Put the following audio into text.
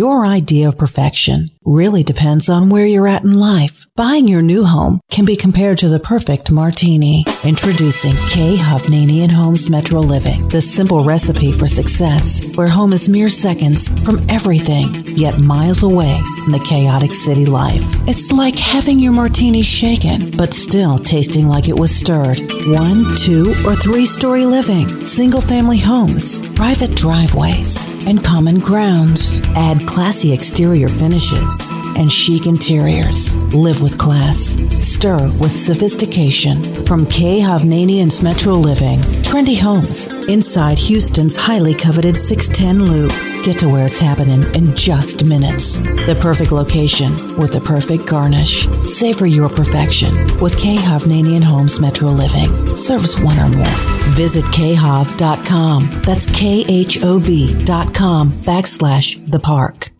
Your idea of perfection really depends on where you're at in life. Buying your new home can be compared to the perfect martini. Introducing K. Hovnanian Homes Metro Living, the simple recipe for success, where home is mere seconds from everything, yet miles away from the chaotic city life. It's like having your martini shaken, but still tasting like it was stirred. One, two, or three story living, single family homes, private driveways, and common grounds. Add classy exterior finishes and chic interiors. Live with class. Stir with sophistication. From K. Hovnanian's Metro Living, trendy homes inside Houston's highly coveted 610 Loop. Get to where it's happening in just minutes. The perfect location with the perfect garnish. Savor your perfection with K. Hovnanian Homes Metro Living. Serves one or more. Visit khov.com. That's K H O V.com backslash the park.